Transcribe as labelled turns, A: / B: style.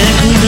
A: Technique